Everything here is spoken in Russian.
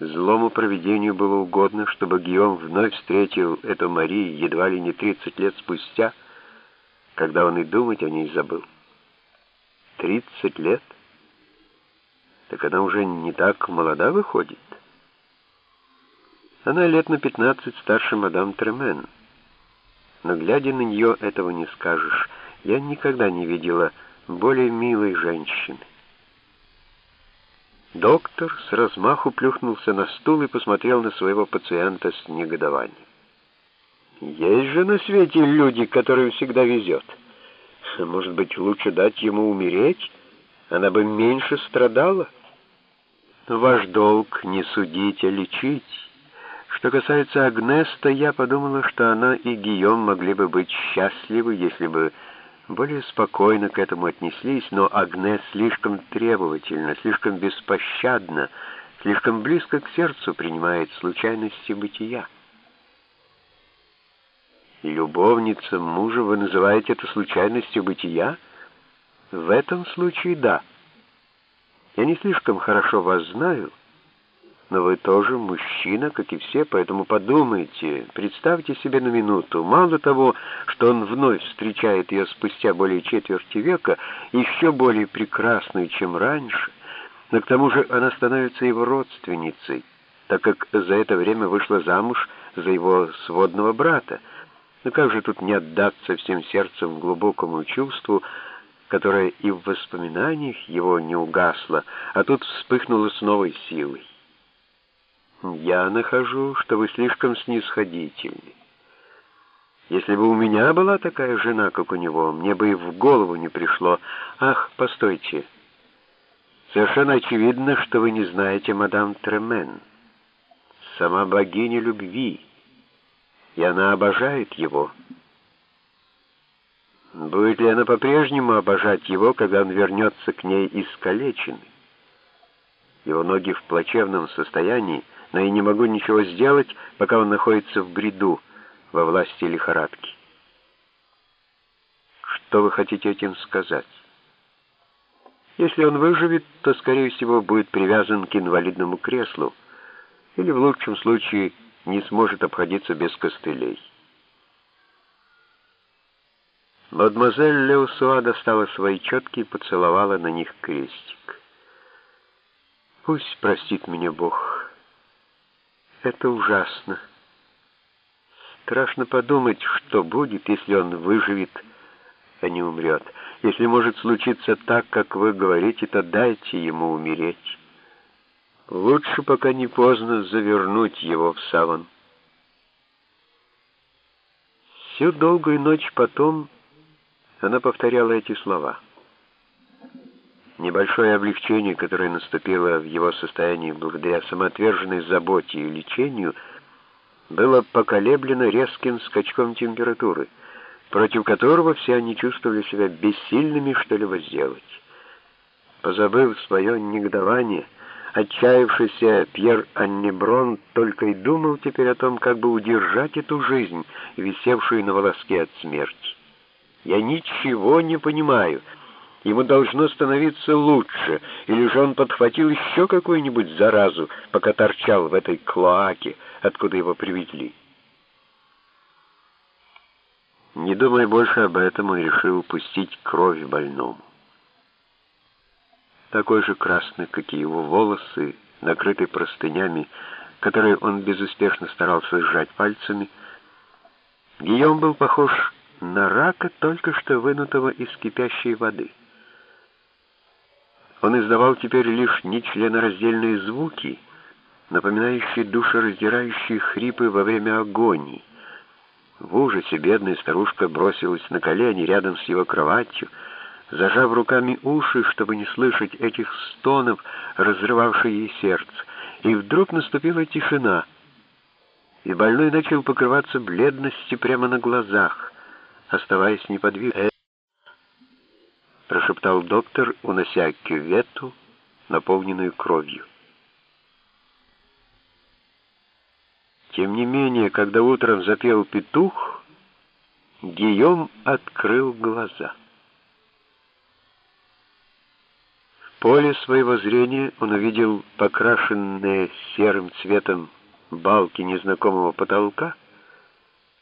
Злому провидению было угодно, чтобы Гийом вновь встретил эту Марию едва ли не 30 лет спустя, когда он и думать о ней забыл. 30 лет? Так она уже не так молода выходит. Она лет на 15 старше мадам Тремен. Но глядя на нее, этого не скажешь. Я никогда не видела более милой женщины. Доктор с размаху плюхнулся на стул и посмотрел на своего пациента с негодованием. «Есть же на свете люди, которым всегда везет. Может быть, лучше дать ему умереть? Она бы меньше страдала. Ваш долг не судить, а лечить. Что касается Агнеста, я подумала, что она и Гийом могли бы быть счастливы, если бы более спокойно к этому отнеслись, но Агнес слишком требовательно, слишком беспощадно, слишком близко к сердцу принимает случайности бытия. Любовница мужа, вы называете это случайностью бытия? В этом случае да. Я не слишком хорошо вас знаю, но вы тоже мужчина, как и все, поэтому подумайте, представьте себе на минуту, мало того, что он вновь встречает ее спустя более четверти века, еще более прекрасную, чем раньше, но к тому же она становится его родственницей, так как за это время вышла замуж за его сводного брата. Но как же тут не отдаться всем сердцем глубокому чувству, которое и в воспоминаниях его не угасло, а тут вспыхнуло с новой силой? Я нахожу, что вы слишком снисходительны. Если бы у меня была такая жена, как у него, мне бы и в голову не пришло. Ах, постойте. Совершенно очевидно, что вы не знаете мадам Тремен. Сама богиня любви. И она обожает его. Будет ли она по-прежнему обожать его, когда он вернется к ней искалеченный? Его ноги в плачевном состоянии, но я не могу ничего сделать, пока он находится в бреду, во власти лихорадки. Что вы хотите этим сказать? Если он выживет, то, скорее всего, будет привязан к инвалидному креслу или, в лучшем случае, не сможет обходиться без костылей. Мадемуазель Леусуа достала свои четки и поцеловала на них крестик. «Пусть простит меня Бог». Это ужасно. Страшно подумать, что будет, если он выживет, а не умрет. Если может случиться так, как вы говорите, то дайте ему умереть. Лучше, пока не поздно, завернуть его в саван. Всю долгую ночь потом она повторяла эти слова — Небольшое облегчение, которое наступило в его состоянии благодаря самоотверженной заботе и лечению, было поколеблено резким скачком температуры, против которого все они чувствовали себя бессильными что-либо сделать. Позабыв свое негодование, отчаявшийся Пьер Аннеброн только и думал теперь о том, как бы удержать эту жизнь, висевшую на волоске от смерти. «Я ничего не понимаю», Ему должно становиться лучше, или же он подхватил еще какую-нибудь заразу, пока торчал в этой клоаке, откуда его привезли. Не думая больше об этом, он решил пустить кровь больному. Такой же красный, как и его волосы, накрытый простынями, которые он безуспешно старался сжать пальцами, Гийом был похож на рака, только что вынутого из кипящей воды. Он издавал теперь лишь нечленораздельные звуки, напоминающие душераздирающие хрипы во время агонии. В ужасе бедная старушка бросилась на колени рядом с его кроватью, зажав руками уши, чтобы не слышать этих стонов, разрывавших ей сердце. И вдруг наступила тишина, и больной начал покрываться бледностью прямо на глазах, оставаясь неподвижным прошептал доктор, унося кювету, наполненную кровью. Тем не менее, когда утром запел петух, Гийом открыл глаза. поле своего зрения он увидел покрашенные серым цветом балки незнакомого потолка,